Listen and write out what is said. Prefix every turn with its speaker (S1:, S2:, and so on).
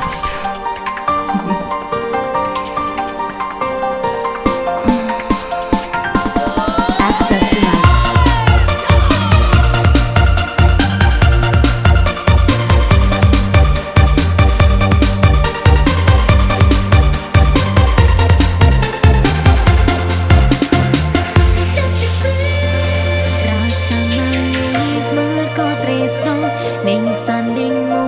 S1: past. Mm.
S2: Ning sandingmu